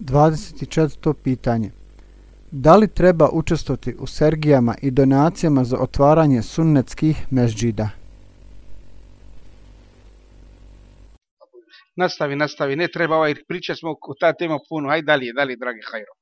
24. pitanje Da li treba učestvovati u sergijama i donacijama za otvaranje sunnetskih mežđida? Nastavi, nastavi, ne treba ovaj priča, smo ta tema puno, hajde dalje, dalje, dragi Hajro.